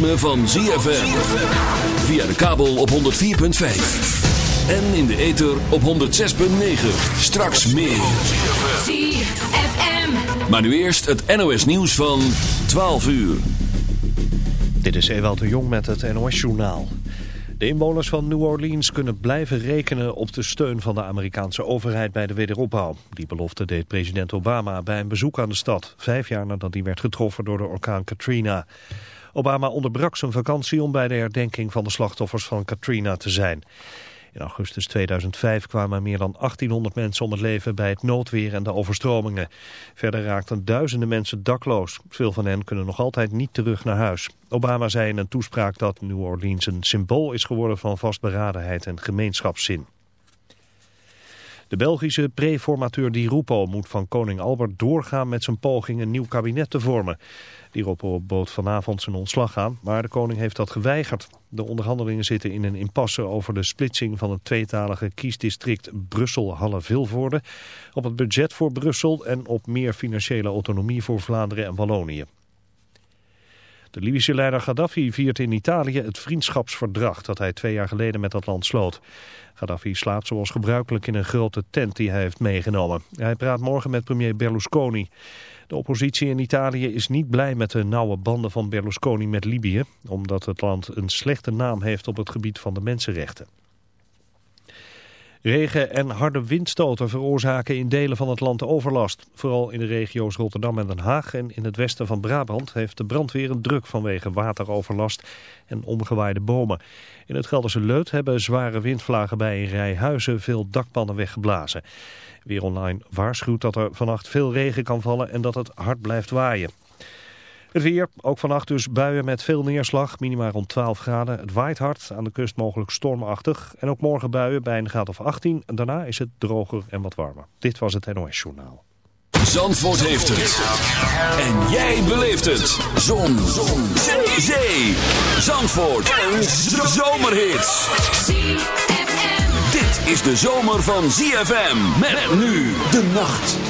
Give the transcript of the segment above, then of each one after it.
ritme van ZFM. Via de kabel op 104.5. En in de ether op 106.9. Straks meer. ZFM. Maar nu eerst het NOS nieuws van 12 uur. Dit is Ewald de Jong met het NOS journaal. De inwoners van New Orleans kunnen blijven rekenen op de steun van de Amerikaanse overheid bij de wederopbouw. Die belofte deed president Obama bij een bezoek aan de stad, vijf jaar nadat hij werd getroffen door de orkaan Katrina. Obama onderbrak zijn vakantie om bij de herdenking van de slachtoffers van Katrina te zijn. In augustus 2005 kwamen meer dan 1800 mensen om het leven bij het noodweer en de overstromingen. Verder raakten duizenden mensen dakloos. Veel van hen kunnen nog altijd niet terug naar huis. Obama zei in een toespraak dat New Orleans een symbool is geworden van vastberadenheid en gemeenschapszin. De Belgische preformateur Di Rupo moet van koning Albert doorgaan met zijn poging een nieuw kabinet te vormen. Di Rupo bood vanavond zijn ontslag aan, maar de koning heeft dat geweigerd. De onderhandelingen zitten in een impasse over de splitsing van het tweetalige kiesdistrict Brussel-Halle-Vilvoorde, op het budget voor Brussel en op meer financiële autonomie voor Vlaanderen en Wallonië. De Libische leider Gaddafi viert in Italië het vriendschapsverdrag dat hij twee jaar geleden met dat land sloot. Gaddafi slaapt zoals gebruikelijk in een grote tent die hij heeft meegenomen. Hij praat morgen met premier Berlusconi. De oppositie in Italië is niet blij met de nauwe banden van Berlusconi met Libië, omdat het land een slechte naam heeft op het gebied van de mensenrechten. Regen en harde windstoten veroorzaken in delen van het land overlast. Vooral in de regio's Rotterdam en Den Haag en in het westen van Brabant heeft de brandweer een druk vanwege wateroverlast en omgewaaide bomen. In het Gelderse Leut hebben zware windvlagen bij een rij huizen veel dakpannen weggeblazen. Weer Online waarschuwt dat er vannacht veel regen kan vallen en dat het hard blijft waaien. Het weer, ook vannacht dus buien met veel neerslag, minimaal rond 12 graden. Het waait hard, aan de kust mogelijk stormachtig. En ook morgen buien bij een graad of 18. Daarna is het droger en wat warmer. Dit was het NOS Journaal. Zandvoort heeft het. En jij beleeft het. Zon. Zon. Zee. Zandvoort. Een zomerhit. Dit is de zomer van ZFM. Met nu de nacht.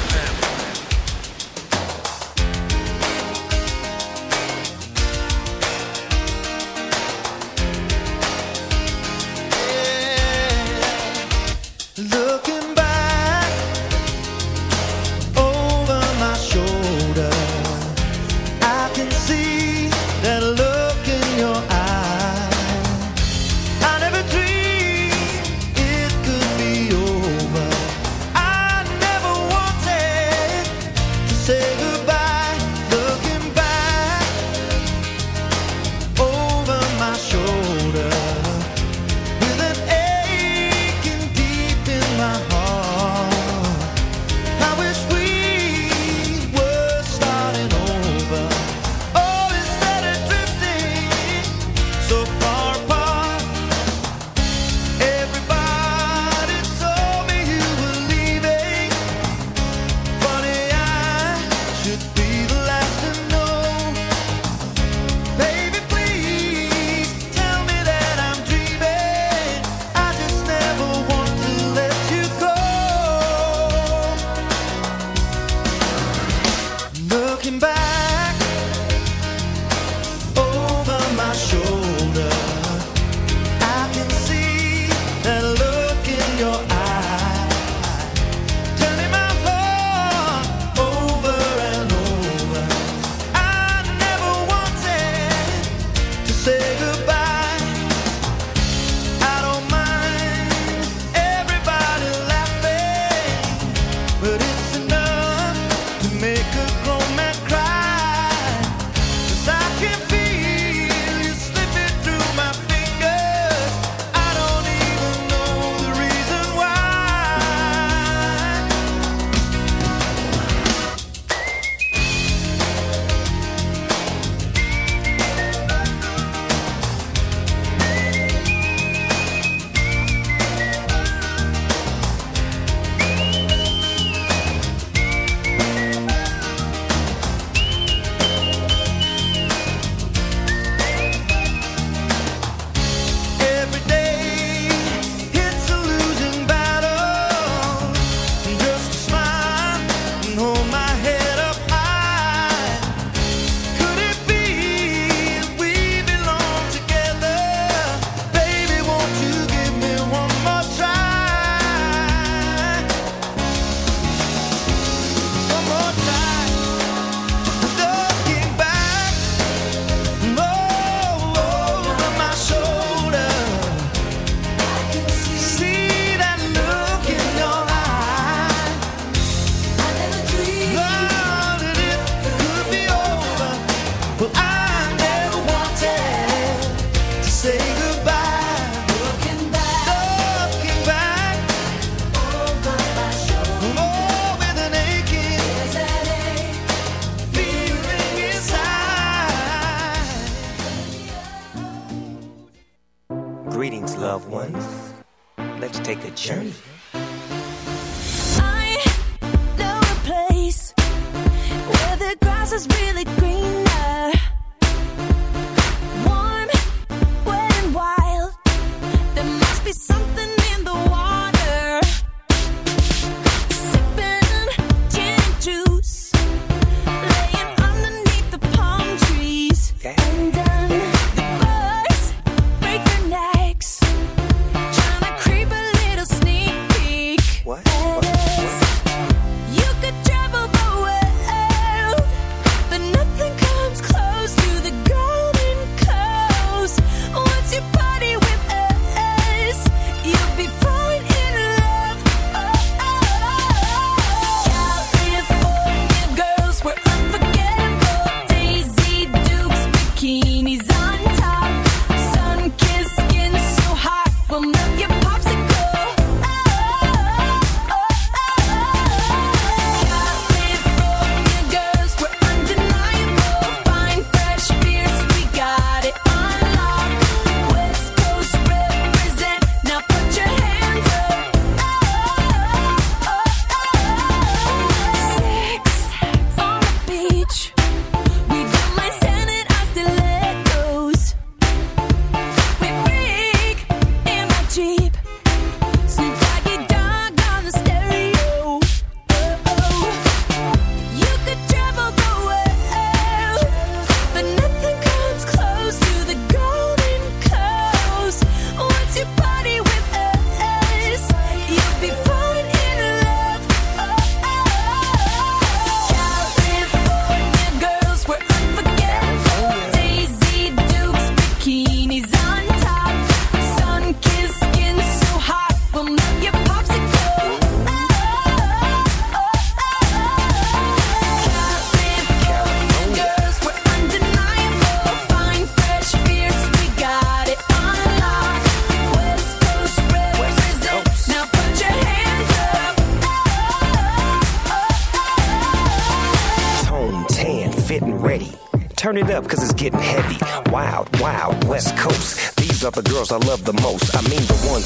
once. Let's take a journey. I know a place where the grass is really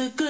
A good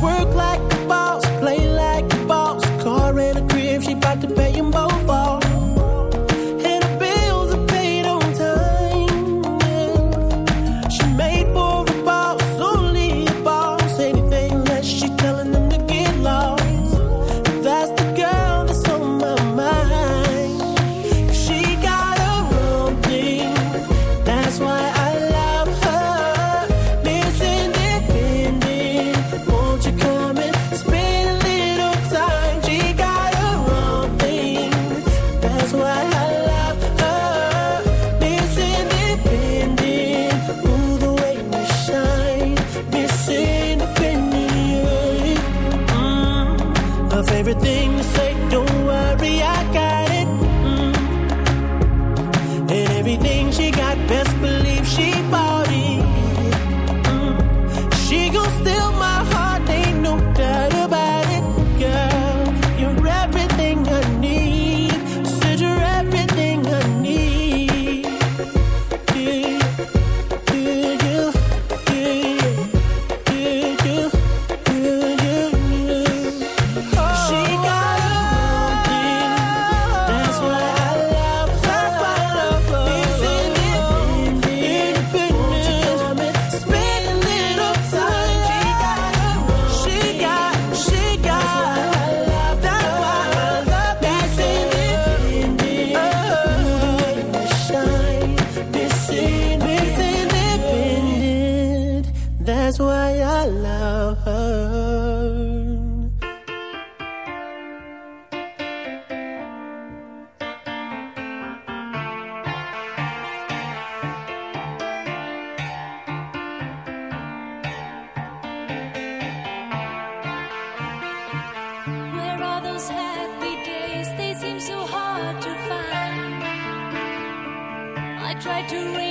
Work like to